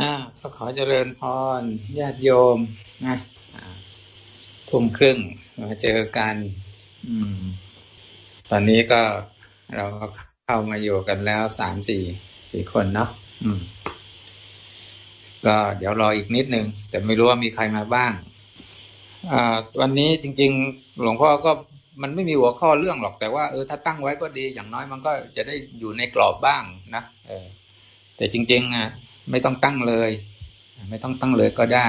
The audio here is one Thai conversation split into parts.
อ่าก็ขอเจริญพรญาติโยมนะทุ่มครึ่งมาเจอกัน อืม ตอนนี้ก็เราก็เข้ามาอยู่กันแล้วสามสี่สี่คนเนาะอืม ก็เดี๋ยวรออีกนิดนึง แต่ไม่รู้ว่ามีใครมาบ้างอ่าวันนี้จริง ๆ หลวงพ่อก็มันไม่มีหัวข้อเรื่องหรอกแต่ว่าเออถ้าตั้งไว้ก็ดีอย่างน้อยมันก็จะได้อยู่ในกรอบบ้างนะเออแต่จริง ๆอะ ไม่ต้องตั้งเลย ไม่ต้องตั้งเลยก็ได้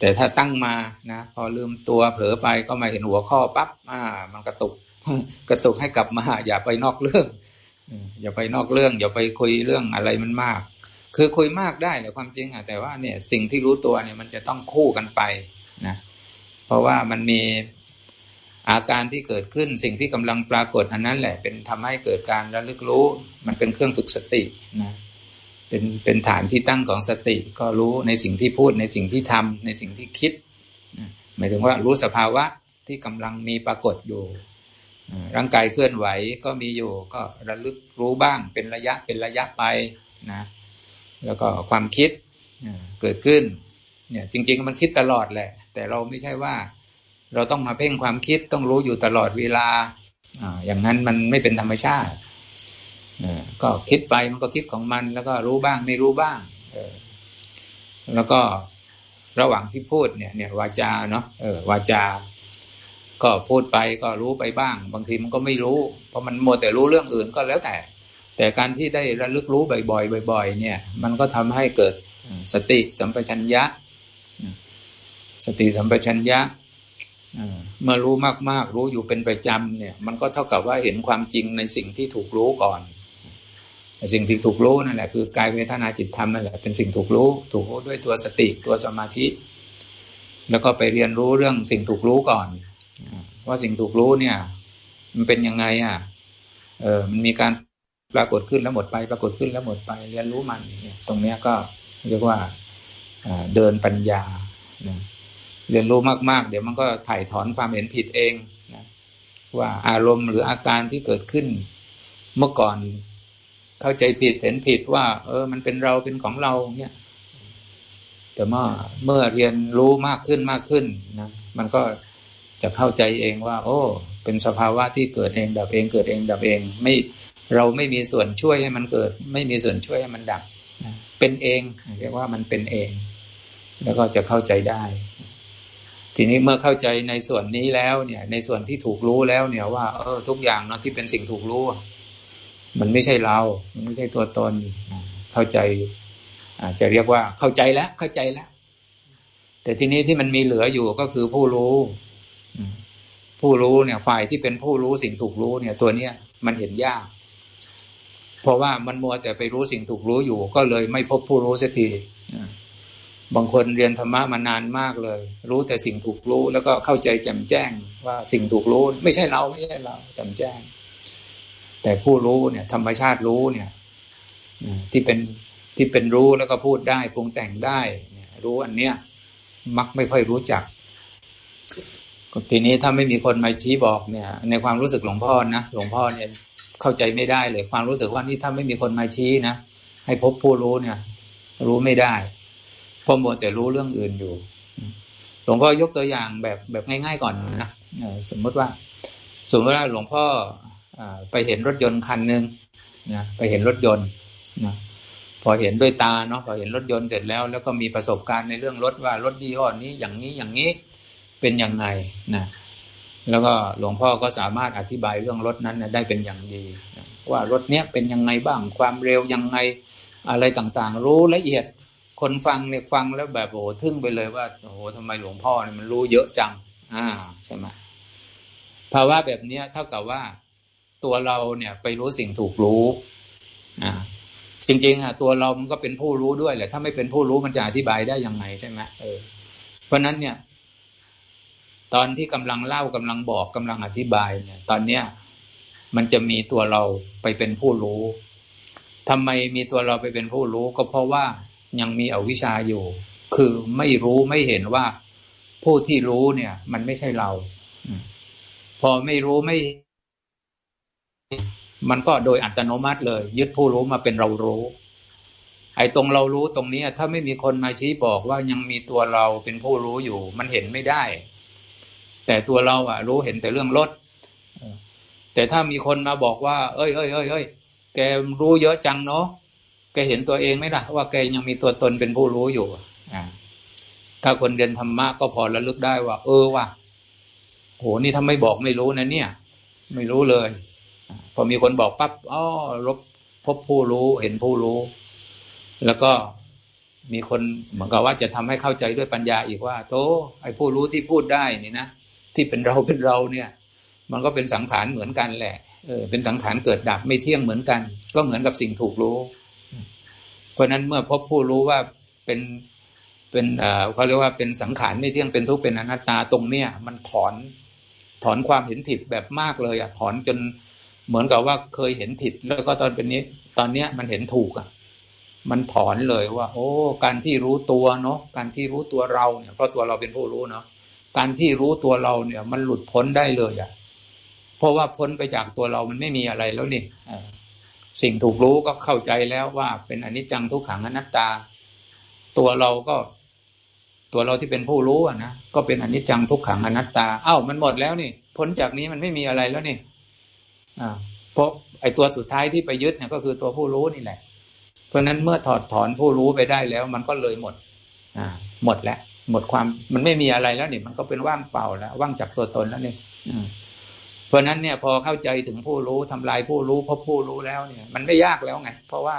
แต่ถ้าตั้งมานะพอลืมตัวเผลอไปก็มาเห็นหัวข้อปั๊บอ่า มันกระตุก กระตุกให้กลับมา อย่าไปนอกเรื่องอย่าไปนอกเรื่อง อย่าไปคุยเรื่องอะไรมันมาก คือคุยมากได้แต่ความจริงอะแต่ว่าเนี่ยสิ่งที่รู้ตัวเนี่ยมันจะต้องคู่กันไปนะเพราะว่ามันมีอาการที่เกิดขึ้นสิ่งที่กำลังปรากฏอันนั้นแหละเป็นทำให้เกิดการระลึกรู้ มันเป็นเครื่องฝึกสตินะ เป็นเป็นฐานที่ตั้งของสติ ก็รู้ในสิ่งที่พูดในสิ่งที่ทำในสิ่งที่คิดหมายถึงว่ารู้สภาวะที่กำลังมีปรากฏอยู่ร่างกายเคลื่อนไหวก็มีอยู่ ก็ระลึกรู้บ้างเป็นระยะเป็นระยะไปนะแล้วก็ความคิดเกิดขึ้นเนี่ยจริง ๆ มันคิดตลอดแหละ แต่เราไม่ใช่ว่า เราต้องมาเพ่งความคิดต้องรู้อยู่ตลอดเวลาอย่างนั้นมันไม่เป็นธรรมชาติ ก็คิดไปมันก็คิดของมัน แล้วก็รู้บ้างไม่รู้บ้างแล้วก็ระหว่างที่พูดเนี่ย เนี่ยวาจาเนาะเออวาจา ก็พูดไปก็รู้ไปบ้าง บางทีมันก็ไม่รู้ เพราะมันมัวแต่รู้เรื่องอื่นก็แล้วแต่ แต่การที่ได้ระลึกรู้บ่อยๆบ่อย ๆ เนี่ย มันก็ทำให้เกิดสติสัมปชัญญะ สติสัมปชัญญะเมื่อรู้มากๆ รู้อยู่เป็นประจำเนี่ย มันก็เท่ากับว่าเห็นความจริงในสิ่งที่ถูกรู้ก่อน สิ่งที่ถูกรู้นั่นแหละคือกายเวทนาจิตธรรมนั่นแหละเป็นสิ่งถูกรู้ ถูกรู้ด้วยตัวสติตัวสมาธิ แล้วก็ไปเรียนรู้เรื่องสิ่งถูกรู้ก่อน ว่าสิ่งถูกรู้เนี่ย มันเป็นยังไงอะเออมันมีการปรากฏขึ้นแล้วหมดไป ปรากฏขึ้นแล้วหมดไป เรียนรู้มันเนี่ยตรงเนี้ยก็เรียกว่าเดินปัญญาเรียนรู้มาก ๆ เดี๋ยวมันก็ถ่ายถอนความเห็นผิดเองนะว่าอารมณ์หรืออาการที่เกิดขึ้น เมื่อก่อน เข้าใจผิดเห็นผิดว่า เออ มันเป็นเราเป็นของเราเนี่ยแต่เมื่อเมื่อเรียนรู้มากขึ้นมากขึ้นนะมันก็จะเข้าใจเองว่า โอ้ เป็นสภาวะที่เกิดเองดับเองเกิดเองดับเอง ไม่เราไม่มีส่วนช่วยให้มันเกิด ไม่มีส่วนช่วยให้มันดับเป็นเองเรียกว่ามันเป็นเอง แล้วก็จะเข้าใจได้ ทีนี้เมื่อเข้าใจในส่วนนี้แล้วเนี่ย ในส่วนที่ถูกรู้แล้วเนี่ยว่า เออ ทุกอย่างเนาะที่เป็นสิ่งถูกรู้ มันไม่ใช่เรา มันไม่ใช่ตัวตน เข้าใจอาจจะเรียกว่าเข้าใจแล้ว เข้าใจแล้ว แต่ทีนี้ที่มันมีเหลืออยู่ก็คือผู้รู้ ผู้รู้เนี่ย ฝ่ายที่เป็นผู้รู้สิ่งถูกรู้เนี่ย ตัวเนี้ยมันเห็นยาก เพราะว่ามันมัวแต่ไปรู้สิ่งถูกรู้อยู่ ก็เลยไม่พบผู้รู้สักทีบางคนเรียนธรรมะมานานมากเลย รู้แต่สิ่งถูกรู้ แล้วก็เข้าใจแจ่มแจ้งว่าสิ่งถูกรู้ ไม่ใช่เราไม่ใช่เราแจ่มแจ้ง แต่ผู้รู้เนี่ย ธรรมชาติรู้เนี่ยที่เป็นที่เป็นรู้แล้วก็พูดได้ปรุงแต่งได้เนี่ยรู้อันเนี้ยมักไม่ค่อยรู้จัก ทีนี้ถ้าไม่มีคนมาชี้บอกเนี่ย ในความรู้สึกหลวงพ่อนะหลวงพ่อเนี่ยเข้าใจไม่ได้เลย ความรู้สึกว่านี่ถ้าไม่มีคนมาชี้นะให้พบผู้รู้เนี่ย รู้ไม่ได้เพราะมัวแต่รู้เรื่องอื่นอยู่หลวงพ่อยกตัวอย่างแบบแบบง่าย ๆ ก่อนนะสมมติว่า สมมติว่าหลวงพ่อ ไปเห็นรถยนต์คันหนึ่งนะไปเห็นรถยนต์นะพอเห็นด้วยตาเนาะพอเห็นรถยนต์เสร็จแล้ว แล้วก็มีประสบการณ์ในเรื่องรถว่ารถยี่ห้อนี้อย่างนี้อย่างนี้เป็นยังไงนะแล้วก็หลวงพ่อก็สามารถอธิบายเรื่องรถนั้นนะได้เป็นอย่างดีนะว่ารถเนี้ยเป็นยังไงบ้างความเร็วยังไงอะไรต่างๆ รู้ละเอียดคนฟังเนี่ยฟังแล้วแบบโอ้ทึ่งไปเลยว่าโอ้โหทำไมหลวงพ่อเนี่ยมันรู้เยอะจัง อ่าใช่ไหมภาวะแบบเนี้ยเท่ากับว่า ตัวเราเนี่ยไปรู้สิ่งถูกรู้อ่าจริงๆอะตัวเรามันก็เป็นผู้รู้ด้วยแหละถ้าไม่เป็นผู้รู้มันจะอธิบายได้ยังไงใช่ไหมเออเพราะนั้นเนี่ย ตอนที่กำลังเล่ากำลังบอกกำลังอธิบายเนี่ย ตอนเนี้ยมันจะมีตัวเราไปเป็นผู้รู้ทำไมมีตัวเราไปเป็นผู้รู้ก็เพราะว่ายังมีอวิชชาอยู่ คือไม่รู้ไม่เห็นว่าผู้ที่รู้เนี่ย มันไม่ใช่เรา พอไม่รู้ไม่ มันก็โดยอัตโนมัติเลย ยึดผู้รู้มาเป็นเรารู้ ไอ้ตรงเรารู้ตรงนี้ถ้าไม่มีคนมาชี้บอกว่ายังมีตัวเราเป็นผู้รู้อยู่ มันเห็นไม่ได้ แต่ตัวเราอะรู้เห็นแต่เรื่องรถแต่ถ้ามีคนมาบอกว่า เอ้ยเอ้ยเอ้ยเอ้ยแกรู้เยอะจังเนาะแกเห็นตัวเองไหมล่ะ ว่าแกยังมีตัวตนเป็นผู้รู้อยู่อ่าถ้าคนเรียนธรรมะก็พอระลึกได้ว่า เออว่ะโหนี่ถ้าไม่บอกไม่รู้นะเนี่ย ไม่รู้เลย พอมีคนบอกปั๊บอ๋อรบพบผู้รู้เห็นผู้รู้ แล้วก็มีคนเหมือนกับว่าจะทำให้เข้าใจด้วยปัญญาอีกว่า โตไอ้ผู้รู้ที่พูดได้นี่นะที่เป็นเราเป็นเราเนี่ย มันก็เป็นสังขารเหมือนกันแหละเออเป็นสังขารเกิดดับไม่เที่ยงเหมือนกัน ก็เหมือนกับสิ่งถูกรู้ เพราะนั้นเมื่อพบผู้รู้ว่าเป็นเป็นเออเขาเรียกว่าเป็นสังขารไม่เที่ยงเป็นทุกข์เป็นอนัตตาตรงเนี้ยมันถอนถอนความเห็นผิดแบบมากเลยอะถอนจน เหมือนกับว่าเคยเห็นผิดแล้วก็ตอนเป็นนี้ ตอนเนี้ยมันเห็นถูกอะ มันถอนเลยว่า โอ้ การที่รู้ตัวเนาะการที่รู้ตัวเราเนี่ย เพราะตัวเราเป็นผู้รู้เนาะการที่รู้ตัวเราเนี่ย มันหลุดพ้นได้เลยอะ เพราะว่าพ้นไปจากตัวเรามันไม่มีอะไรแล้วนี่สิ่งถูกรู้ก็เข้าใจแล้วว่าเป็นอนิจจังทุกขังอนัตตา ตัวเราก็ตัวเราที่เป็นผู้รู้อะนะก็เป็นอนิจจังทุกขังอนัตตา เอ้ามันหมดแล้วนี่ พ้นจากนี้มันไม่มีอะไรแล้วนี่ เพราะไอ้ตัวสุดท้ายที่ไปยึดเนี่ยก็คือตัวผู้รู้นี่แหละ เพราะนั้นเมื่อถอดถอนผู้รู้ไปได้แล้ว มันก็เลยหมด อ่า หมดแล้วหมดความมันไม่มีอะไรแล้วเนี่ยมันก็เป็นว่างเปล่าแล้ว ว่างจากตัวตนแล้วเนี่ยเพราะนั้นเนี่ยพอเข้าใจถึงผู้รู้ทำลายผู้รู้พบผู้รู้แล้วเนี่ย มันไม่ยากแล้วไง เพราะว่า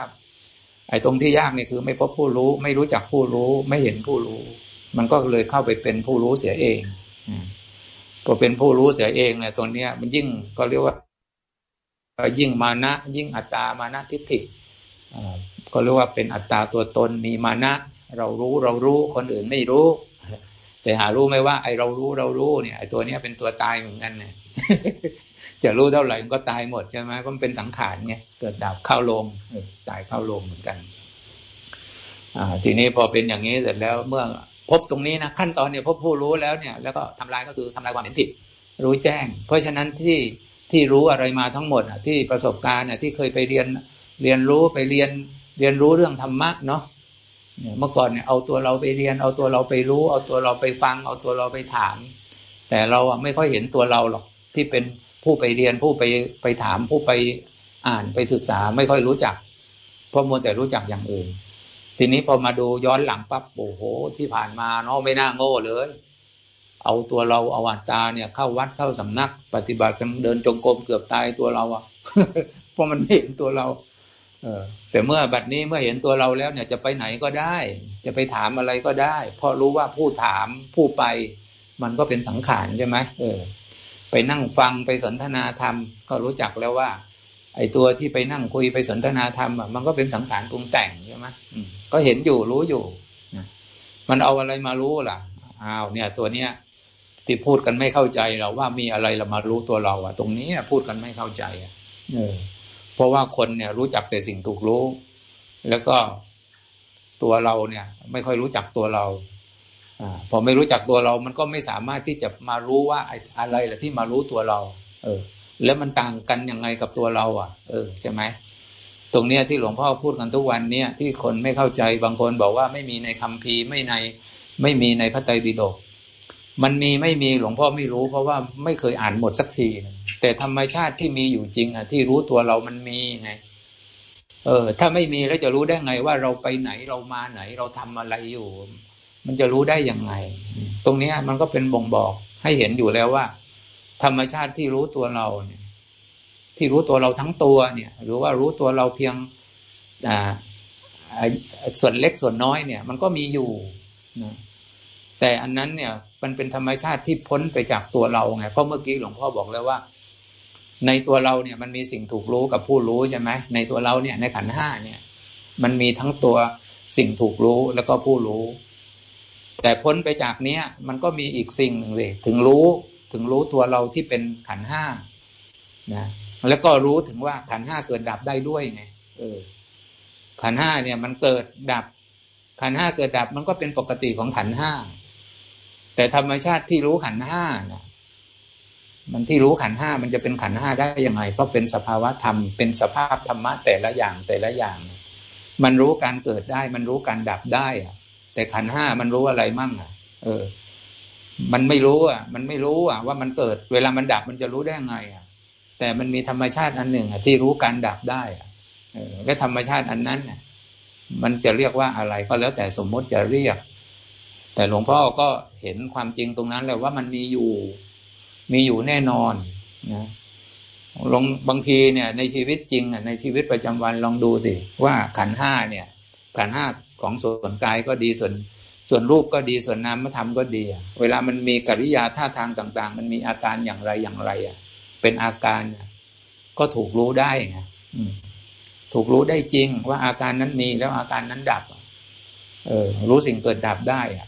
ไอ้ตรงที่ยากเนี่ยคือ ไม่พบผู้รู้ ไม่รู้จักผู้รู้ ไม่เห็นผู้รู้ มันก็เลยเข้าไปเป็นผู้รู้เสียเองพอเป็นผู้รู้เสียเองเนี่ยตรงเนี้ย มันยิ่งก็เรียกว่า ยิ่งมานะ ยิ่งอัตตามานะทิฏฐิก็เรียกว่าเป็นอัตตาตัวตนมีมานะ เรารู้เรารู้คนอื่นไม่รู้ แต่หารู้ไหมว่าไอเรารู้เรารู้เนี่ยไอตัวเนี้ยเป็นตัวตายเหมือนกันเนี่ยจะรู้เท่าไหร่มันก็ตายหมดใช่ไหมเพราะมันเป็นสังขารไงเกิดดับเข้าลงตายเข้าลงเหมือนกันอ่าทีนี้พอเป็นอย่างนี้เสร็จแล้วเมื่อพบตรงนี้นะขั้นตอนเนี่ยพบผู้รู้แล้วเนี่ย แล้วก็ทำลายก็คือทำลายความเห็นผิด รู้แจ้ง เพราะฉะนั้นที่ ที่รู้อะไรมาทั้งหมดอะที่ประสบการณ์อะที่เคยไปเรียนเรียนรู้ไปเรียนเรียนรู้เรื่องธรรมะเนาะเมื่อก่อนเนี่ยเอาตัวเราไปเรียน เอาตัวเราไปรู้ เอาตัวเราไปฟัง เอาตัวเราไปถาม แต่เราอะไม่ค่อยเห็นตัวเราหรอกที่เป็นผู้ไปเรียนผู้ไปไปถามผู้ไปอ่านไปศึกษาไม่ค่อยรู้จักเพราะมัวแต่รู้จักอย่างอื่น ทีนี้พอมาดูย้อนหลังปั๊บโอ้โห ที่ผ่านมาเนาะไม่น่าโง่เลย เอาตัวเราเอาอัตตาเนี่ยเข้าวัดเข้าสำนัก ปฏิบัติกันเดินจงกรมเกือบตายตัวเราอะเพราะมันไม่เห็นตัวเรา เออ แต่เมื่อบัดนี้เมื่อเห็นตัวเราแล้วเนี่ยจะไปไหนก็ได้ จะไปถามอะไรก็ได้ เพราะรู้ว่าผู้ถามผู้ไป มันก็เป็นสังขารใช่ไหมเออ ไปนั่งฟังไปสนทนาธรรม ก็รู้จักแล้วว่า ไอ้ตัวที่ไปนั่งคุยไปสนทนาธรรมอะมันก็เป็นสังขารปรุงแต่งใช่ไหมก็เห็นอยู่รู้อยู่มันเอาอะไรมารู้ล่ะอ้าวเนี่ย ตัวเนี้ย ที่พูดกันไม่เข้าใจเราว่ามีอะไรเรามารู้ตัวเราอะตรงนี้พูดกันไม่เข้าใจอะเออ เพราะว่าคนเนี่ยรู้จักแต่สิ่งถูกรู้ แล้วก็ตัวเราเนี่ย ไม่ค่อยรู้จักตัวเราอพอไม่รู้จักตัวเรา มันก็ไม่สามารถที่จะมารู้ว่าอะไรแหละที่มารู้ตัวเรา เออ แล้วมันต่างกันยังไงกับตัวเรา อะ เออใช่ไหมตรงเนี้ยที่หลวงพ่อพูดกันทุกวันเนี่ยที่คนไม่เข้าใจบางคนบอกว่าไม่มีในคัมภีร์ไม่ในไม่มีในพระไตรปิฎก มันมีไม่มีหลวงพ่อไม่รู้ เพราะว่าไม่เคยอ่านหมดสักทีแต่ธรรมชาติที่มีอยู่จริงอะ ที่รู้ตัวเรามันมีไง เออ ถ้าไม่มีแล้วจะรู้ได้ไงว่าเราไปไหนเรามาไหน เราทำอะไรอยู่ มันจะรู้ได้ยังไง ตรงเนี้ย มันก็เป็นบ่งบอกให้เห็นอยู่แล้วว่า ธรรมชาติที่รู้ตัวเราเนี่ย ที่รู้ตัวเราทั้งตัวเนี่ย หรือว่ารู้ตัวเราเพียงอ่าส่วนเล็กส่วนน้อยเนี่ย มันก็มีอยู่นะ แต่อันนั้นเนี่ยมันเป็นธรรมชาติที่พ้นไปจากตัวเราไงเพราะเมื่อกี้หลวงพ่อบอกแล้วว่า ในตัวเราเนี่ยมันมีสิ่งถูกรู้กับผู้รู้ใช่ไหมในตัวเราเนี่ยในขันห้าเนี่ย มันมีทั้งตัวสิ่งถูกรู้แล้วก็ผู้รู้ แต่พ้นไปจากเนี้ยมันก็มีอีกสิ่งหนึ่งเลยถึงรู้ถึงรู้ตัวเราที่เป็นขันห้านะแล้วก็รู้ถึงว่าขันห้าเกิดดับได้ด้วยไงเออ ขันห้าเนี่ย มันเกิดดับ ขันห้าเกิดดับมันก็เป็นปกติของขันห้า แต่ธรรมชาติที่รู้ขันห้านี่ยมันที่รู้ขันห้ามันจะเป็นขันห้าได้ยังไง เพราะเป็นสภาวะธรรม เป็นสภาพธรรมะแต่ละอย่างแต่ละอย่าง มันรู้การเกิดได้ มันรู้การดับได้อะแต่ขันห้ามันรู้อะไรมั่งอะ เออ มันไม่รู้อะ มันไม่รู้อะ ว่ามันเกิด เวลามันดับมันจะรู้ได้ไง อะ แต่มันมีธรรมชาติอันหนึ่งอะที่รู้การดับได้อะเออและธรรมชาติอันนั้นเนี่ยมันจะเรียกว่าอะไรก็แล้วแต่สมมติจะเรียก แต่หลวงพ่อก็เห็นความจริงตรงนั้นเลยว่ามันมีอยู่ มีอยู่แน่นอนนะลองบางทีเนี่ย ในชีวิตจริงอะในชีวิตประจำวันลองดูสิว่าขันห้าเนี่ย ขันห้าของส่วนกายก็ดีส่วนส่วนรูปก็ดีส่วนนามธรรมก็ดี เวลามันมีกิริยาท่าทางต่าง ๆ มันมีอาการอย่างไรอย่างไรอะเป็นอาการก็ถูกรู้ได้ไงถูกรู้ได้จริงว่าอาการนั้นมีแล้วอาการนั้นดับ เออ รู้สิ่งเกิดดับได้อะ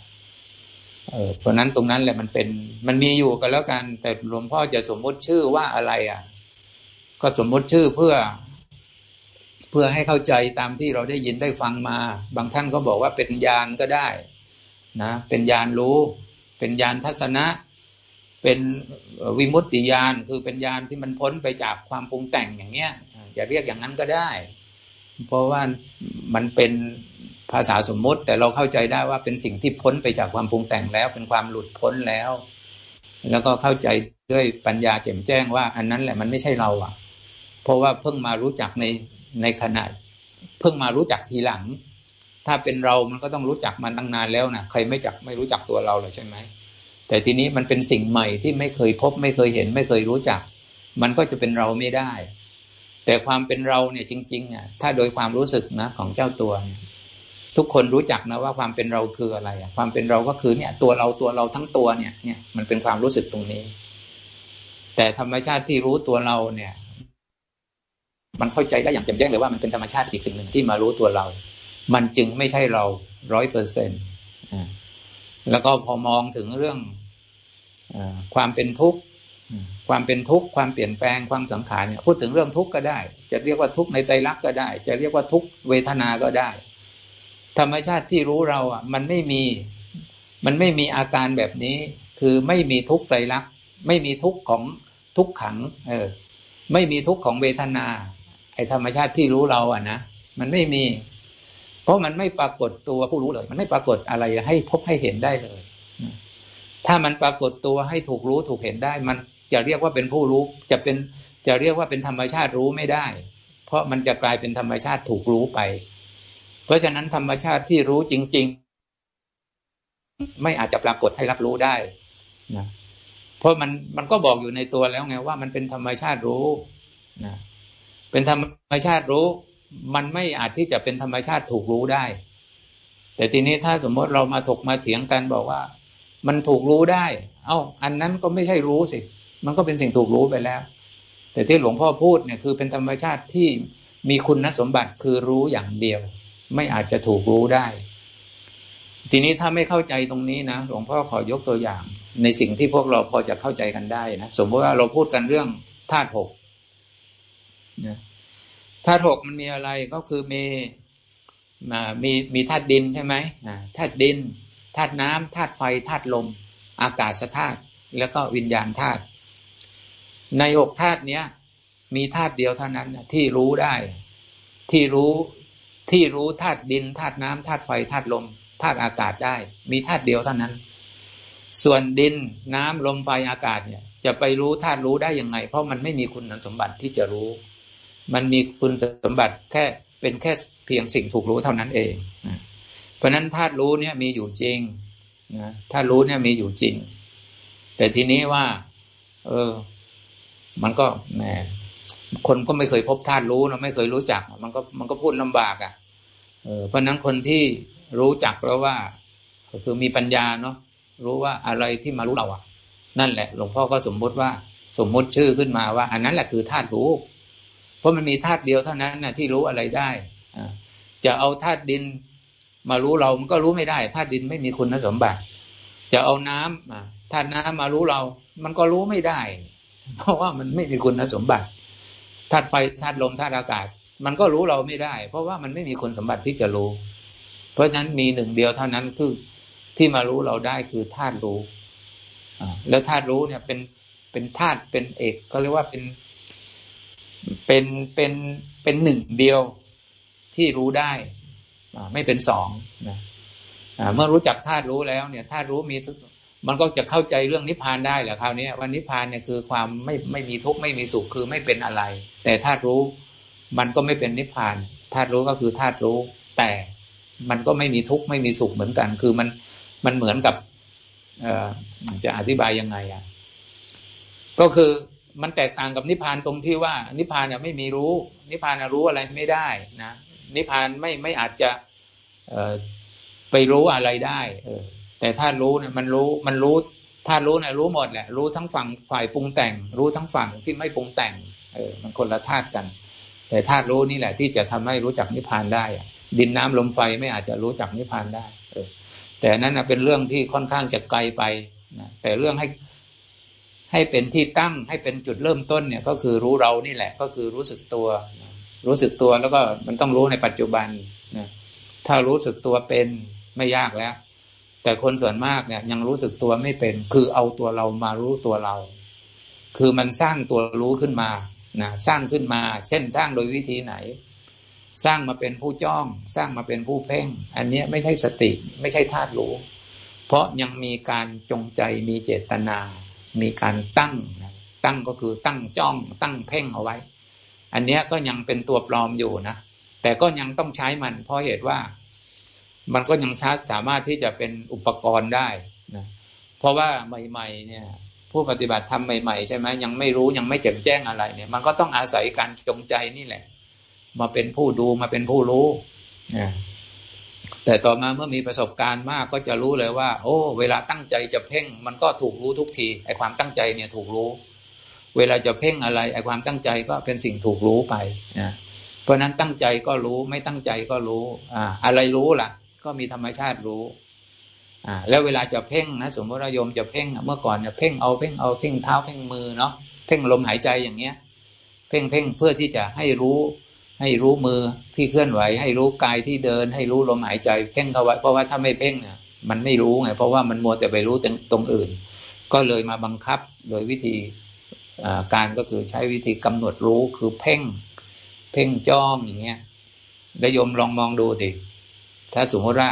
เออเพราะนั้นตรงนั้นแหละมันเป็นมันมีอยู่กันแล้วกัน แต่หลวงพ่อจะสมมติชื่อว่าอะไร อะ ก็สมมติชื่อเพื่อ เพื่อให้เข้าใจตามที่เราได้ยินได้ฟังมา บางท่านก็บอกว่าเป็นญาณก็ได้ นะเป็นญาณรู้ เป็นญาณทัศนะ เป็นวิมุตติญาณคือเป็นญาณที่มันพ้นไปจากความปรุงแต่งอย่างเนี้ยจะเรียกอย่างนั้นก็ได้ เพราะว่ามันเป็น ภาษาสมมุติ แต่เราเข้าใจได้ว่าเป็นสิ่งที่พ้นไปจากความปรุงแต่งแล้ว เป็นความหลุดพ้นแล้ว แล้วก็เข้าใจด้วยปัญญาแจ่มแจ้งว่า อันนั้นแหละมันไม่ใช่เราอะ เพราะว่าเพิ่งมารู้จักในในขณะเพิ่งมารู้จักทีหลัง ถ้าเป็นเรามันก็ต้องรู้จักมันตั้งนานแล้วนะใครไม่จักไม่รู้จักตัวเราเลยใช่ไหมแต่ทีนี้มันเป็นสิ่งใหม่ที่ไม่เคยพบ ไม่เคยเห็น ไม่เคยรู้จัก มันก็จะเป็นเราไม่ได้ แต่ความเป็นเราเนี่ยจริงๆอะถ้าโดยความรู้สึกนะของเจ้าตัวเนี่ย ทุกคนรู้จักนะว่าความเป็นเราคืออะไรอะความเป็นเราก็คือเนี่ย ตัวเราตัวเราทั้งตัวเนี่ย เนี่ยมันเป็นความรู้สึกตรงนี้ แต่ธรรมชาติที่รู้ตัวเราเนี่ย มันเข้าใจได้อย่างแจ่มแจ้งเลยว่ามันเป็นธรรมชาติอีกสิ่งหนึ่งที่มารู้ตัวเรา มันจึงไม่ใช่เราร้อยเปอร์เซ็นต์แล้วก็พอมองถึงเรื่องอความเป็นทุกข์ความเป็นทุกข์ความเปลี่ยนแปลงความสังขารเนี่ยพูดถึงเรื่องทุกข์ก็ได้ จะเรียกว่าทุกข์ในใจรักก็ได้ จะเรียกว่าทุกข์เวทนาก็ได้ ธรรมชาติที่รู้เราอะ มันไม่มี มันไม่มีอาการแบบนี้ คือไม่มีทุกข์ใจรักษณ์ไม่มีทุกข์ของทุกขัง เออ ไม่มีทุกข์ของเวทนา ไอธรรมชาติที่รู้เราอะนะมันไม่มี เพราะมันไม่ปรากฏตัวผู้รู้เลย มันไม่ปรากฏอะไรให้พบให้เห็นได้เลย ถ้ามันปรากฏตัวให้ถูกรู้ถูกเห็นได้ มันจะเรียกว่าเป็นผู้รู้ จะเป็นจะเรียกว่าเป็นธรรมชาติรู้ไม่ได้ เพราะมันจะกลายเป็นธรรมชาติถูกรู้ไป เพราะฉะนั้นธรรมชาติที่รู้จริง ๆ ไม่อาจจะปรากฏให้รับรู้ได้นะเพราะมันมันก็บอกอยู่ในตัวแล้วไงว่ามันเป็นธรรมชาติรู้นะเป็นธรรมชาติรู้ มันไม่อาจที่จะเป็นธรรมชาติถูกรู้ได้ แต่ทีนี้ถ้าสมมติเรามาถกมาเถียงกันบอกว่า มันถูกรู้ได้ เอา้า อันนั้นก็ไม่ใช่รู้สิ มันก็เป็นสิ่งถูกรู้ไปแล้ว แต่ที่หลวงพ่อพูดเนี่ยคือเป็นธรรมชาติที่มีคุณสมบัติคือรู้อย่างเดียว ไม่อาจจะถูกรู้ได้ ทีนี้ถ้าไม่เข้าใจตรงนี้นะหลวงพ่อขอยกตัวอย่าง ในสิ่งที่พวกเราพอจะเข้าใจกันได้นะสมมติว่าเราพูดกันเรื่องธาตุหกนะธาตุหกมันมีอะไรก็คือมีมีมีธาตุดินใช่ไหมธาตุดินธาตุน้ำธาตุไฟธาตุลม อากาศธาตุแล้วก็วิญญาณธาตุในหกธาตุเนี้ย มีธาตุเดียวเท่านั้นที่รู้ได้ ที่รู้ ที่รู้ธาตุดินธาตุน้ำธาตุไฟธาตุลมธาตุอากาศได้ มีธาตุเดียวเท่านั้น ส่วนดินน้ำลมไฟอากาศเนี่ย จะไปรู้ธาตุรู้ได้ยังไง เพราะมันไม่มีคุณสมบัติที่จะรู้ มันมีคุณสมบัติแค่เป็นแค่เพียงสิ่งถูกรู้เท่านั้นเอง เพราะนั้นธาตุรู้เนี่ยมีอยู่จริงนะธาตุรู้เนี่ยมีอยู่จริง แต่ทีนี้ว่า เออ มันก็แหม คนก็ไม่เคยพบธาตุรู้นะไม่เคยรู้จัก มันก็มันก็พูดลำบากอะ่ะเพราะนั้นคนที่รู้จักแล้วว่าคือมีปัญญาเนาะรู้ว่าอะไรที่มารู้เราอะ่ะ นั่นแหละ หลวงพ่อก็สมมุติว่าสมมุติชื่อขึ้นมาว่า อันนั้นแหละคือธาตุรู้ เพราะมันมีธาตุเดียวเท่านั้นนะที่รู้อะไรได้อ่าจะเอาธาตุดินมารู้เรา มันก็รู้ไม่ได้ธาตุดินไม่มีคุณสมบัติ จะเอาน้ำธาตุน้ำมารู้เรา มันก็รู้ไม่ได้ เพราะว่ามันไม่มีคุณสมบัติ ธาตุไฟธาตุลมธาตุอากาศ มันก็รู้เราไม่ได้ เพราะว่ามันไม่มีคุณสมบัติที่จะรู้ เพราะฉะนั้นมีหนึ่งเดียวเท่านั้นคือที่มารู้เราได้คือธาตุรู้แล้วธาตุรู้เนี่ยเป็นเป็นธาตุเป็นเอกเขาเรียกว่าเป็นเป็นเป็นเป็นหนึ่งเดียวที่รู้ได้ไม่เป็นสองนะเมื่อรู้จักธาตุรู้แล้วเนี่ยธาตุรู้มี มันก็จะเข้าใจเรื่องนิพพานได้แหละคราวนี้ว่านิพพานเนี่ยคือความไม่ไม่มีทุกข์ไม่มีสุขคือไม่เป็นอะไร แต่ธาตุรู้มันก็ไม่เป็นนิพพานธาตุรู้ก็คือธาตุรู้ แต่มันก็ไม่มีทุกข์ไม่มีสุขเหมือนกัน คือมันมันเหมือนกับเอ่อจะอธิบายยังไงอะก็คือมันแตกต่างกับนิพพานตรงที่ว่า นิพพานเนี่ยไม่มีรู้ นิพพานรู้อะไรไม่ได้นะนิพพานไม่ไม่อาจจะเอ่อไปรู้อะไรได้ เออ แต่ถ้ารู้เนี่ยมันรู้มันรู้ ถ้ารู้เนี่ยรู้หมดแหละ รู้ทั้งฝั่งฝ่ายปรุงแต่ง รู้ทั้งฝั่งที่ไม่ปรุงแต่ง เออ มันคนละธาตุกัน แต่ธาตุรู้นี่แหละ ที่จะทำให้รู้จักนิพพานได้ดินน้ำลมไฟไม่อาจจะรู้จักนิพพานได้ เออ แต่นั้นเป็นเรื่องที่ค่อนข้างจะไกลไปนะแต่เรื่องให้ให้เป็นที่ตั้งให้เป็นจุดเริ่มต้นเนี่ย ก็คือรู้เรานี่แหละ ก็คือรู้สึกตัว รู้สึกตัวแล้วก็มันต้องรู้ในปัจจุบันนะถ้ารู้สึกตัวเป็นไม่ยากแล้ว แต่คนส่วนมากเนี่ยยังรู้สึกตัวไม่เป็น คือเอาตัวเรามารู้ตัวเรา คือมันสร้างตัวรู้ขึ้นมานะสร้างขึ้นมา เช่น สร้างโดยวิธีไหน สร้างมาเป็นผู้จ้อง สร้างมาเป็นผู้เพ่ง อันนี้ไม่ใช่สติ ไม่ใช่ธาตุรู้ เพราะยังมีการจงใจมีเจตนา มีการตั้งตั้งก็คือตั้งจ้อง ตั้งเพ่งเอาไว้ อันนี้ก็ยังเป็นตัวปลอมอยู่นะแต่ก็ยังต้องใช้มัน เพราะเหตุว่า มันก็ยังชาร์จสามารถที่จะเป็นอุปกรณ์ได้นะเพราะว่าใหม่ ๆ เนี่ย ผู้ปฏิบัติทำใหม่ ๆ ใช่ไหมยังไม่รู้ยังไม่แจ่มแจ้งอะไรเนี่ย มันก็ต้องอาศัยการจงใจนี่แหละ มาเป็นผู้ดูมาเป็นผู้รู้นะแต่ต่อมาเมื่อมีประสบการณ์มากก็จะรู้เลยว่า โอ้ เวลาตั้งใจจะเพ่ง มันก็ถูกรู้ทุกทีไอความตั้งใจเนี่ยถูกรู้ เวลาจะเพ่งอะไรไอความตั้งใจก็เป็นสิ่งถูกรู้ไปนะเพราะนั้นตั้งใจก็รู้ไม่ตั้งใจก็รู้ อ่า อะไรรู้ล่ะ ก็มีธรรมชาติรู้อ่าแล้วเวลาจะเพ่งนะสมมติว่าโยมจะเพ่งเมื่อก่อนเนี่ยเพ่งเอาเพ่งเอาเพ่งเท้าเพ่งมือเนาะเพ่งลมหายใจอย่างเงี้ย เพ่งเพ่งเพื่อที่จะให้รู้ ให้รู้มือที่เคลื่อนไหว ให้รู้กายที่เดิน ให้รู้ลมหายใจ เพ่งเข้าไว้เพราะว่าถ้าไม่เพ่งเนี่ยมันไม่รู้ไงเพราะว่ามันมัวแต่ไปรู้ตรงอื่น ก็เลยมาบังคับโดยวิธีการก็คือใช้วิธีกำหนดรู้คือเพ่ง เพ่งจ้องอย่างเงี้ยได้ยมลองมองดูดิ ถ้าสมมติว่า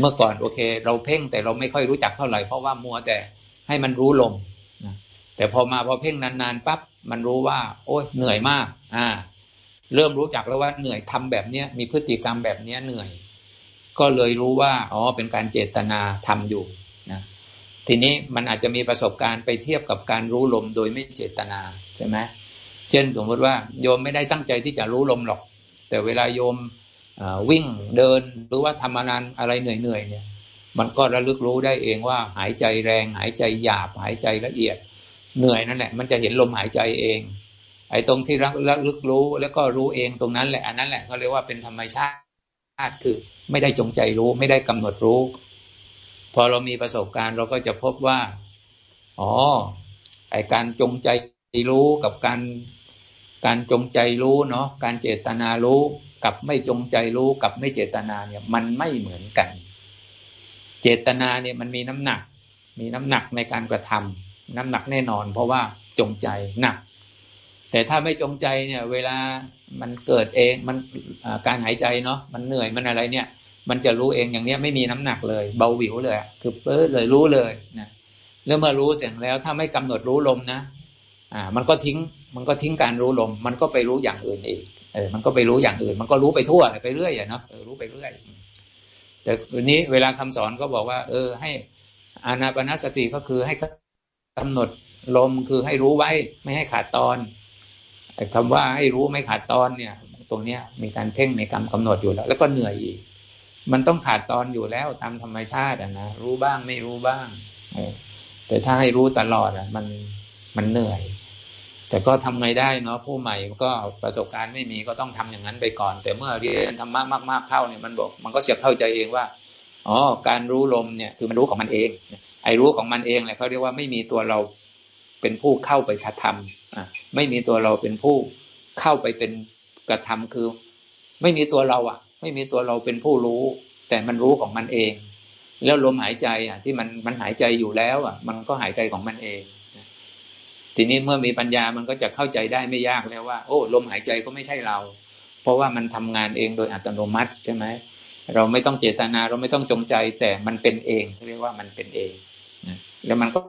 เมื่อก่อนโอเค เราเพ่งแต่เราไม่ค่อยรู้จักเท่าไหร่เพราะว่ามัวแต่ให้มันรู้ลมแต่พอมาพอเพ่งนานๆปั๊บมันรู้ว่า โอ้ยเหนื่อยมาก อ่า เริ่มรู้จักแล้วว่าเหนื่อยทำแบบเนี้ยมีพฤติกรรมแบบเนี้ยเหนื่อย ก็เลยรู้ว่าอ๋อเป็นการเจตนาทำอยู่นะทีนี้มันอาจจะมีประสบการณ์ไปเทียบกับการรู้ลมโดยไม่เจตนาใช่ไหมเช่นสมมติว่า โยมไม่ได้ตั้งใจที่จะรู้ลมหรอก แต่เวลาโยม วิ่งเดินหรือว่าทำงานอะไรเหนื่อยๆเนี่ย มันก็ระลึกรู้ได้เองว่าหายใจแรง หายใจหยาบหายใจละเอียด เหนื่อยนั่นแหละมันจะเห็นลมหายใจเอง ไอ้ตรงที่รักระลึกรู้แล้วก็รู้เองตรงนั้นแหละอันนั้นแหละเขาเรียกว่าเป็นธรรมชาติคือไม่ได้จงใจรู้ไม่ได้กำหนดรู้ พอเรามีประสบการณ์เราก็จะพบว่าอ๋อไอการจงใจรู้กับการการจงใจรู้เนาะการเจตนารู้ กับไม่จงใจรู้กับไม่เจตนาเนี่ยมันไม่เหมือนกัน เจตนาเนี่ยมันมีน้ำหนัก มีน้ำหนักในการกระทำน้ำหนักแน่นอน เพราะว่าจงใจหนัก แต่ถ้าไม่จงใจเนี่ยเวลามันเกิดเองมันการหายใจเนาะมันเหนื่อยมันอะไรเนี่ย มันจะรู้เองอย่างเนี้ยไม่มีน้ำหนักเลย เบาหวิวเลยคือเปิดเลยรู้เลยนะแล้วเมื่อรู้เสร็จแล้วถ้าไม่กำหนดรู้ลมนะอ่า มันก็ทิ้งมันก็ทิ้งการรู้ลม มันก็ไปรู้อย่างอื่นอีก เออมันก็ไปรู้อย่างอื่น มันก็รู้ไปทั่วไปเรื่อยอะเนาะเออรู้ไปเรื่อย แต่วันนี้เวลาคำสอนก็บอกว่า เออ ให้อานาปนสติก็คือให้กำหนดลมคือให้รู้ไว้ไม่ให้ขาดตอนคำว่าให้รู้ไม่ขาดตอนเนี่ย ตรงเนี้ย มีการเพ่งในกรรมกำหนดอยู่แล้ว แล้วก็เหนื่อยอีก มันต้องขาดตอนอยู่แล้วตามธรรมชาติอะนะรู้บ้างไม่รู้บ้างแต่ถ้าให้รู้ตลอดอะ มันมันเหนื่อย แต่ก็ทำไงได้เนาะผู้ใหม่ก็ประสบการณ์ไม่มีก็ต้องทำอย่างนั้นไปก่อน แต่เมื่อเรียนธรรมะมากๆเข้าเนี่ยมันบอก มันก็จะเข้าใจเองว่าอ๋อการรู้ลมเนี่ยคือมันรู้ของมันเองไอ้รู้ของมันเองแหละเขาเรียกว่าไม่มีตัวเราเป็นผู้เข้าไปกระทำอะไม่มีตัวเราเป็นผู้เข้าไปเป็นกระทำคือ ไม่มีตัวเราอะ ไม่มีตัวเราเป็นผู้รู้ แต่มันรู้ของมันเอง แล้วลมหายใจอะ ที่มันมันหายใจอยู่แล้ว อะ มันก็หายใจของมันเอง ทีนี้เมื่อมีปัญญามันก็จะเข้าใจได้ไม่ยากแล้วว่า โอ้ ลมหายใจก็ไม่ใช่เรา เพราะว่ามันทำงานเองโดยอัตโนมัติใช่ไหมเราไม่ต้องเจตนาเราไม่ต้องจงใจ แต่มันเป็นเองเรียกว่ามันเป็นเองนะแล้วมันก็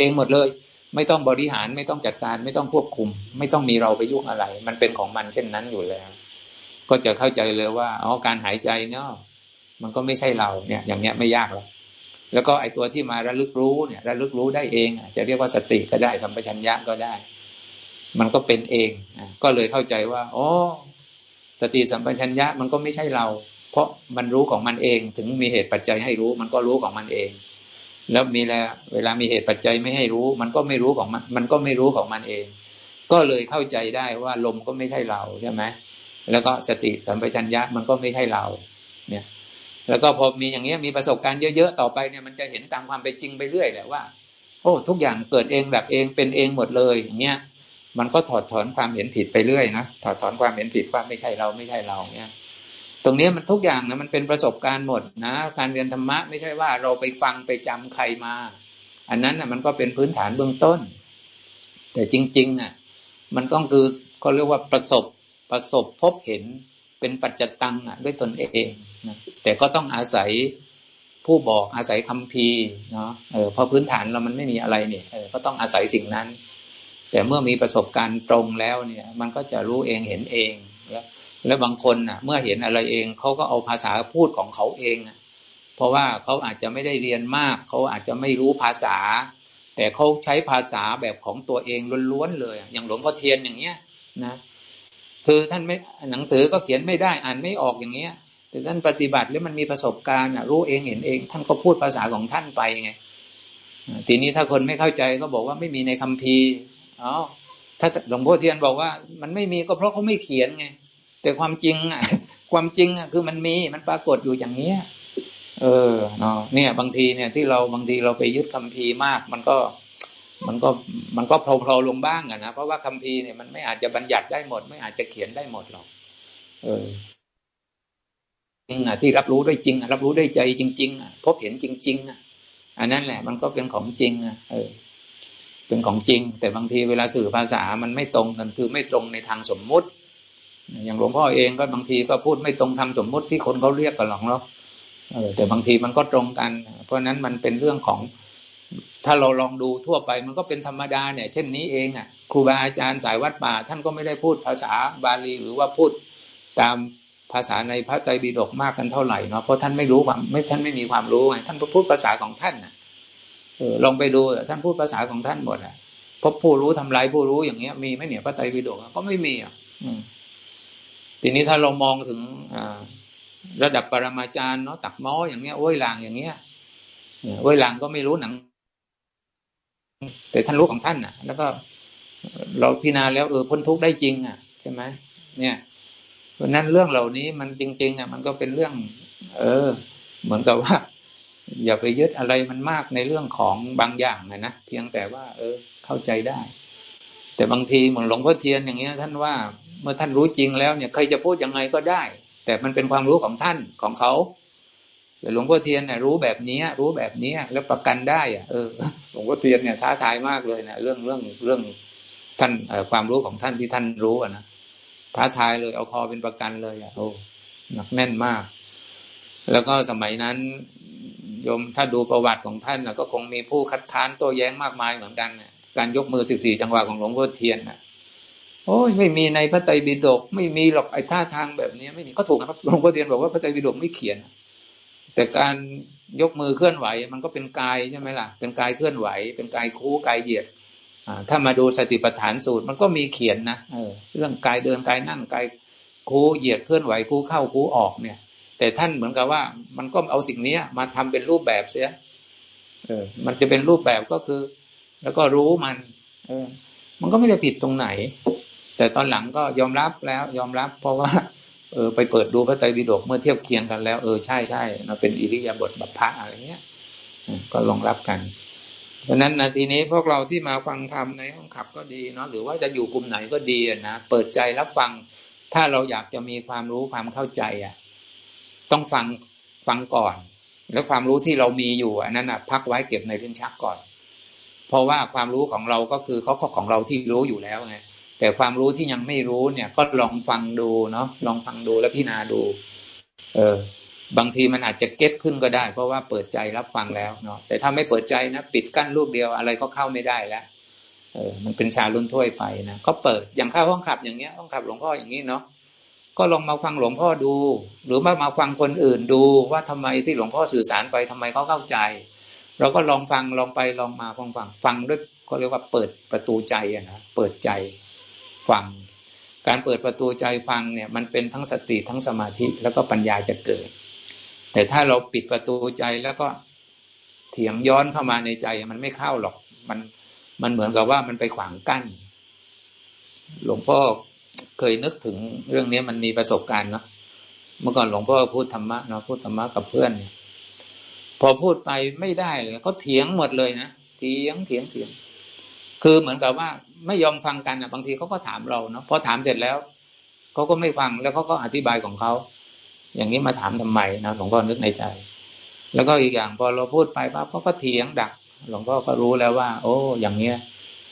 เองหมดเลย ไม่ต้องบริหารไม่ต้องจัดการ ไม่ต้องควบคุม ไม่ต้องมีเราไปยุ่งอะไร มันเป็นของมันเช่นนั้นอยู่แล้ว ก็จะเข้าใจเลยว่าอ๋อการหายใจเนาะมันก็ไม่ใช่เราเนี่ย อย่างเนี้ยไม่ยากหรอก แล้วก็ไอตัวที่มาระลึกรู้เนี่ย ระลึกรู้ได้เองจะเรียกว่าสติก็ได้สัมปชัญญะก็ได้ มันก็เป็นเองก็เลยเข้าใจว่าอ๋อสติสัมปชัญญะมันก็ไม่ใช่เรา เพราะมันรู้ของมันเอง ถึงมีเหตุปัจจัยให้รู้มันก็รู้ของมันเอง แล้วมีแล้วเวลามีเหตุปัจจัยไม่ให้รู้ มันก็ไม่รู้ของมัน มันก็ไม่รู้ของมันเอง ก็เลยเข้าใจได้ว่าลมก็ไม่ใช่เราใช่ไหมแล้วก็สติสัมปชัญญะมันก็ไม่ใช่เรา เนี่ย แล้วก็พอมีอย่างเงี้ยมีประสบการณ์เยอะๆต่อไปเนี่ยมันจะเห็นตามความเป็นจริงไปเรื่อยแหละว่า โอ้ทุกอย่างเกิดเองแบบเองเป็นเองหมดเลยอย่างเงี้ยมันก็ถอดถอนความเห็นผิดไปเรื่อยนะถอดถอนความเห็นผิดว่าไม่ใช่เราไม่ใช่เราเนี่ยตรงนี้มันทุกอย่างนะมันเป็นประสบการณ์หมดนะ การเรียนธรรมะไม่ใช่ว่าเราไปฟังไปจำใครมา อันนั้นนะมันก็เป็นพื้นฐานเบื้องต้น แต่จริงๆน่ะมันต้องคือเขาเรียกว่าประสบประสบพบเห็นเป็นปัจจตังอะด้วยตนเอง นะแต่ก็ต้องอาศัยผู้บอกอาศัยคำพีเนาะเออพอพื้นฐานเรามันไม่มีอะไรเนี่ยเออก็ต้องอาศัยสิ่งนั้น แต่เมื่อมีประสบการณ์ตรงแล้วเนี่ย มันก็จะรู้เองเห็นเองแล้วแล้วบางคนอะ เมื่อเห็นอะไรเองเขาก็เอาภาษาพูดของเขาเองเพราะว่าเขาอาจจะไม่ได้เรียนมากเขาอาจจะไม่รู้ภาษา แต่เขาใช้ภาษาแบบของตัวเองล้วนๆเลย อย่างหลวงพ่อเทียนอย่างเงี้ยนะคือท่านไม่หนังสือก็เขียนไม่ได้อ่านไม่ออกอย่างเงี้ย แต่ท่านปฏิบัติแล้วมันมีประสบการณ์รู้เองเห็นเอง ท่านก็พูดภาษาของท่านไปไงทีนี้ถ้าคนไม่เข้าใจก็บอกว่าไม่มีในคัมภีร์อ๋อถ้าหลวงพ่อเทียนบอกว่ามันไม่มีก็เพราะเขาไม่เขียนไง แต่ความจริงอะความจริงอะคือมันมีมันปรากฏอยู่อย่างเนี้ย เออเนาะเนี่ย บางทีเนี่ยที่เราบางทีเราไปยึดคัมภีร์มาก มันก็มันก็มันก็โผล่ลงบ้างอะนะเพราะว่าคัมภีร์เนี่ยมันไม่อาจจะบัญญัติได้หมด ไม่อาจจะเขียนได้หมดหรอก เออ ริงอะที่รับรู้ได้จริงรับรู้ได้ใจจริง ๆ พบเห็นจริง ๆอันนั้นแหละ มันก็เป็นของจริงอะเออ เป็นของจริง แต่บางทีเวลาสื่อภาษามันไม่ตรงกันคือไม่ตรงในทางสมมุติ อย่างหลวงพ่อเองก็บางทีก็พูดไม่ตรงทำสมมุติที่คนเขาเรียกกันหรอกเนาะเออแต่บางทีมันก็ตรงกัน เพราะนั้นมันเป็นเรื่องของถ้าเราลองดูทั่วไปมันก็เป็นธรรมดาเนี่ย เช่นนี้เองอะ ครูบาอาจารย์สายวัดป่า ท่านก็ไม่ได้พูดภาษาบาลีหรือว่าพูดตาม ภาษาในพระไตรปิฎกมากกันเท่าไหร่เนาะเพราะท่านไม่รู้ความไม่ท่านไม่มีความรู้ไงท่านพูดภาษาของท่านอะเออลองไปดูท่านพูดภาษาของท่านหมดอะพบผู้รู้ทำลายผู้รู้อย่างเงี้ย มีไหมเนี่ยพระไตรปิฎกก็ไม่มีอะทีนี้ถ้าเรามองถึงระดับปรมาจารย์เนาะตักม้ออย่างเงี้ยโอ้ยลางอย่างเงี้ยโอ้ยลางก็ไม่รู้หนัง แต่ท่านรู้ของท่านอะ แล้วก็เราพิจารณาแล้วเออพ้นทุกข์ได้จริง อะ ใช่ไหมเนี่ย เพราะนั้นเรื่องเหล่านี้มันจริง ๆอะมันก็เป็นเรื่อง เออ เหมือนกับว่า อย่าไปยึดอะไรมันมากในเรื่องของบางอย่างนะนะเพียงแต่ว่า เออ เข้าใจได้ แต่บางทีเหมือนหลวงพ่อเทียนอย่างเงี้ย ท่านว่าเมื่อท่านรู้จริงแล้วเนี่ยใครจะพูดยังไงก็ได้ แต่มันเป็นความรู้ของท่านของเขาแต่หลวงพ่อเทียนเนี่ยรู้แบบนี้รู้แบบนี้แล้วประกันได้อะเออหลวงพ่อเทียนเนี่ยท้าทายมากเลยนะเรื่องเรื่องเรื่องท่านความรู้ของท่านที่ท่านรู้อะนะ ท้าทายเลย เอาคอเป็นประกันเลยอะโอ้หนักแน่นมาก แล้วก็สมัยนั้นโยมถ้าดูประวัติของท่านนะก็คงมีผู้คัดค้านโต้แย้งมากมายเหมือนกันนะการยกมือสิบสี่จังหวะของหลวงพ่อเทียนนะโอ้ยไม่มีในพระไตรปิฎกไม่มีหรอกไอ้ท่าทางแบบนี้ไม่มีก็ถูกครับหลวงพ่อเทียนบอกว่าพระไตรปิฎกไม่เขียน แต่การยกมือเคลื่อนไหว มันก็เป็นกายใช่ไหมล่ะ เป็นกายเคลื่อนไหว เป็นกายคูกายเหยียด ถ้ามาดูสติปัฏฐานสูตรมันก็มีเขียนนะเออเรื่องกายเดินกายนั่งกายคูเหยียดเคลื่อนไหวคูเข้าคูออกเนี่ย แต่ท่านเหมือนกับว่า มันก็เอาสิ่งนี้มาทำเป็นรูปแบบเสีย เออ มันจะเป็นรูปแบบก็คือ แล้วก็รู้มัน เออ มันก็ไม่ได้ผิดตรงไหน แต่ตอนหลังก็ยอมรับแล้ว ยอมรับ เพราะว่า เออ ไปเปิดดูพระไตรปิฎกเมื่อเทียบเคียงกันแล้ว เออใช่ใช่เราเป็นอิริยาบถบัพพะอะไรเงี้ยก็ลองรับกัน เพราะนั้นนาทีนี้พวกเราที่มาฟังธรรมในห้องขับก็ดีเนาะหรือว่าจะอยู่กลุ่มไหนก็ดีนะเปิดใจรับฟัง ถ้าเราอยากจะมีความรู้ความเข้าใจอะ ต้องฟังฟังก่อน แล้วความรู้ที่เรามีอยู่อันนั้นอะพักไว้เก็บในลิ้นชักก่อน เพราะว่าความรู้ของเราก็คือเขาของเราที่รู้อยู่แล้วไงแต่ความรู้ที่ยังไม่รู้เนี่ย ก็ลองฟังดูเนาะลองฟังดูแล้วพิจารณาดู เออ บางทีมันอาจจะเก็ตขึ้นก็ได้ เพราะว่าเปิดใจรับฟังแล้วเนาะแต่ถ้าไม่เปิดใจนะปิดกั้นลูกเดียวอะไรก็เข้าไม่ได้แล้วเออ มันเป็นชาลุ่นถ้วยไปนะก็เปิดอย่างเข้าห้องขับอย่างเงี้ยห้องขับหลวงพ่ออย่างนี้เนาะก็ลองมาฟังหลวงพ่อดู หรือมามาฟังคนอื่นดูว่าทำไมที่หลวงพ่อสื่อสารไปทำไมเขาเข้าใจ เราก็ลองฟังลองไปลองมาฟังฟังฟังด้วยก็เรียกว่าเปิดประตูใจอะนะเปิดใจฟัง การเปิดประตูใจฟังเนี่ย มันเป็นทั้งสติทั้งสมาธิแล้วก็ปัญญาจะเกิด แต่ถ้าเราปิดประตูใจแล้วก็เถียงย้อนเข้ามาในใจมันไม่เข้าหรอก มันมันเหมือนกับว่ามันไปขวางกั้น หลวงพ่อเคยนึกถึงเรื่องนี้มันมีประสบการณ์เนาะเมื่อก่อนหลวงพ่อพูดธรรมะเนาะพูดธรรมะกับเพื่อนเนี่ยพอพูดไปไม่ได้เลยเขาเถียงหมดเลยนะเถียงเถียงเถียง คือเหมือนกับว่าไม่ยอมฟังกันอะ บางทีเขาก็ถามเราเนาะพอถามเสร็จแล้วเขาก็ไม่ฟังแล้วเขาก็อธิบายของเขา อย่างนี้มาถามทำไมนะหลวงพ่อนึกในใจ แล้วก็อีกอย่างพอเราพูดไปปั๊บเขาก็เถียงดัก หลวงพ่อก็รู้แล้วว่า โอ้ อย่างเนี้ย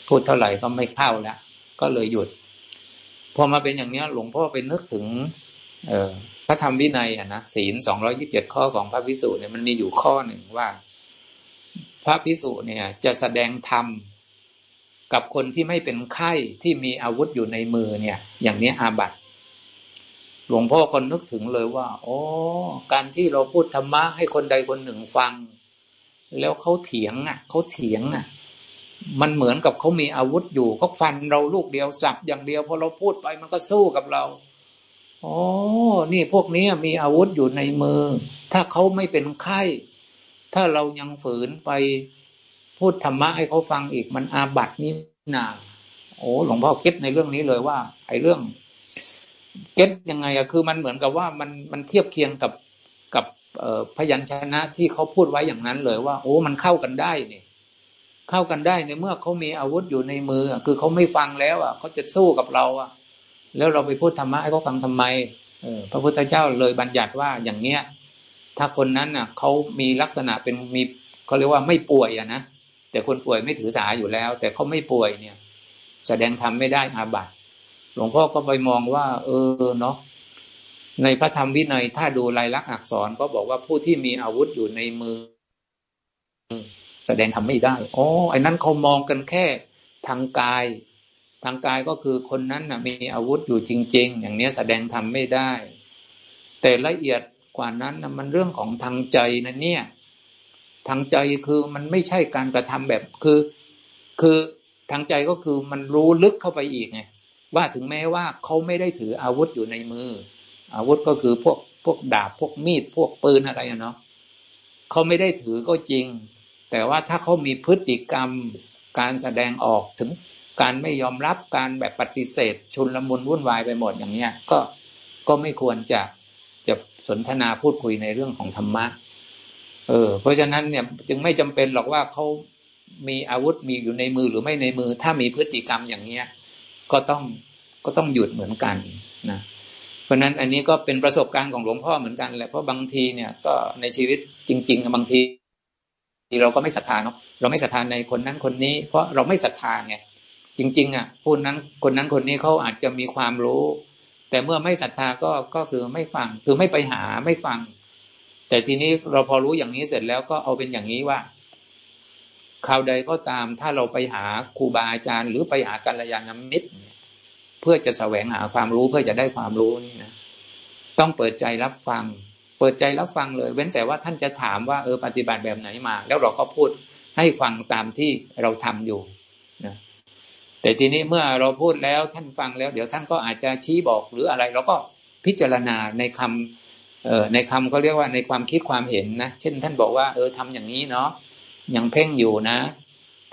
พูดเท่าไหร่ก็ไม่เข้าแล้วก็เลยหยุด พอมาเป็นอย่างเนี้ย หลวงพ่อไปนึกถึง เออพระธรรมวินัยอะนะศีลสองร้อยิบเจ็ดข้อของพระพิสุเนี่ยมันมีอยู่ข้อหนึ่งว่า พระพิสุเนี่ย จะแสดงธรรมกับคนที่ไม่เป็นไข้ที่มีอาวุธอยู่ในมือเนี่ย อย่างนี้อาบัต หลวงพ่อคนนึกถึงเลยว่าโอ้การที่เราพูดธรรมะให้คนใดคนหนึ่งฟัง แล้วเขาเถียงอะเขาเถียงอะ มันเหมือนกับเขามีอาวุธอยู่เขาฟันเราลูกเดียวสับอย่างเดียวพอเราพูดไปมันก็สู้กับเราอ๋อนี่พวกนี้มีอาวุธอยู่ในมือ ถ้าเขาไม่เป็นไข้ ถ้าเรายังฝืนไปพูดธรรมะให้เขาฟังอีกมันอาบัตินี่นาโอ้หลวงพ่อเก็ตในเรื่องนี้เลยว่าไอ้เรื่อง เก็ตยังไงอะคือมันเหมือนกับว่ามันมันเทียบเคียงกับกับพยัญชนะที่เขาพูดไว้อย่างนั้นเลยว่า โอ้มันเข้ากันได้เนี่ยเข้ากันได้ในเมื่อเขามีอาวุธอยู่ในมือคือเขาไม่ฟังแล้วอะเขาจะสู้กับเราอะ แล้วเราไปพูดธรรมะให้เขาฟังทำไมเออพระพุทธเจ้าเลยบัญญัติว่าอย่างเนี้ย ถ้าคนนั้นอะเขามีลักษณะเป็นมีเขาเรียกว่าไม่ป่วยอะนะแต่คนป่วยไม่ถือสาอยู่แล้ว แต่เขาไม่ป่วยเนี่ย แสดงธรรมไม่ได้อาบัติ หลวงพ่อก็ไปมองว่า เออเนาะในพระธรรมวินัยถ้าดูลายลักษณ์อักษรก็บอกว่าผู้ที่มีอาวุธอยู่ในมือ แสดงทำไม่ได้อ๋อไอ้นั้นเขามองกันแค่ทางกาย ทางกายก็คือคนนั้นนะมีอาวุธอยู่จริง ๆ อย่างนี้แสดงทำไม่ได้ แต่ละเอียดกว่านั้นนะมันเรื่องของทางใจนะเนี่ย ทางใจคือมันไม่ใช่การกระทำแบบคือ คือทางใจก็คือมันรู้ลึกเข้าไปอีกไง ว่าถึงแม้ว่าเขาไม่ได้ถืออาวุธอยู่ในมือ อาวุธก็คือพวกพวกดาบพวกมีดพวกปืนอะไรเนาะเขาไม่ได้ถือก็จริง แต่ว่าถ้าเขามีพฤติกรรมการแสดงออกถึงการไม่ยอมรับการแบบปฏิเสธ ชุนละมุนวุ่นวายไปหมดอย่างเนี้ยก็ก็ไม่ควรจะจะสนทนาพูดคุยในเรื่องของธรรมะเออเพราะฉะนั้นเนี่ยจึงไม่จำเป็นหรอกว่าเขามีอาวุธมีอยู่ในมือหรือไม่ในมือ ถ้ามีพฤติกรรมอย่างเนี้ย ก็ต้องก็ต้องหยุดเหมือนกันนะเพราะนั้นอันนี้ก็เป็นประสบการณ์ของหลวงพ่อเหมือนกันแหละเพราะบางทีเนี่ยก็ในชีวิตจริง ๆ บางทีทีเราก็ไม่ศรัทธาเนาะเราไม่ศรัทธาในคนนั้นคนนี้ เพราะเราไม่ศรัทธาไงจริง ๆ อะผู้นั้นคนนั้นคนนี้เขาอาจจะมีความรู้ แต่เมื่อไม่ศรัทธาก็ก็คือไม่ฟังคือไม่ไปหาไม่ฟัง แต่ทีนี้เราพอรู้อย่างนี้เสร็จแล้วก็เอาเป็นอย่างนี้ว่า ข่าวใดก็ตามถ้าเราไปหาครูบาอาจารย์ หรือไปหากัลยาณมิตรเพื่อจะแสวงหาความรู้เพื่อจะได้ความรู้นี่นะต้องเปิดใจรับฟัง เปิดใจรับฟังเลย เว้นแต่ว่าท่านจะถามว่าเออปฏิบัติแบบไหนมา แล้วเราก็พูดให้ฟังตามที่เราทำอยู่นะแต่ทีนี้เมื่อเราพูดแล้วท่านฟังแล้ว เดี๋ยวท่านก็อาจจะชี้บอกหรืออะไร เราก็พิจารณาในคำออในคำเขาเรียกว่าในความคิดความเห็นนะ เช่นท่านบอกว่าเออทำอย่างนี้เนาะ ยังเพ่งอยู่นะ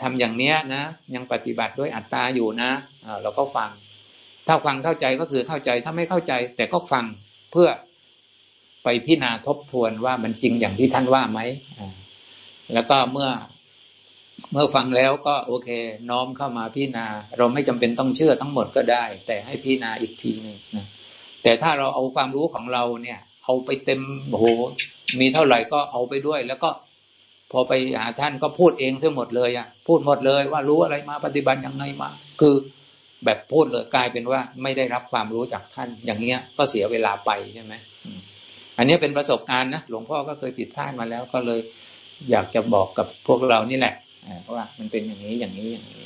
ทำอย่างเนี้ยนะ ยังปฏิบัติด้วยอัตตาอยู่นะเออเราก็ฟัง ถ้าฟังเข้าใจก็คือเข้าใจถ้าไม่เข้าใจ แต่ก็ฟังเพื่อไปพิจารณาทบทวนว่ามันจริงอย่างที่ท่านว่าไหมแล้วก็เมื่อเมื่อฟังแล้วก็โอเค น้อมเข้ามาพิจารณา เราไม่จำเป็นต้องเชื่อทั้งหมดก็ได้ แต่ให้พิจารณาอีกทีหนึ่งนะแต่ถ้าเราเอาความรู้ของเราเนี่ย เอาไปเต็มโหมีเท่าไหร่ก็เอาไปด้วย แล้วก็ พอไปหาท่านก็พูดเองซะหมดเลยอะ พูดหมดเลยว่ารู้อะไรมาปฏิบัติยังไงมา คือแบบพูดเลยกลายเป็นว่าไม่ได้รับความรู้จากท่าน อย่างเงี้ยก็เสียเวลาไปใช่ไหมอันนี้เป็นประสบการณ์นะหลวงพ่อก็เคยผิดพลาดมาแล้วก็เลย อยากจะบอกกับพวกเรานี่แหละว่ามันเป็นอย่างนี้อย่างนี้อย่างนี้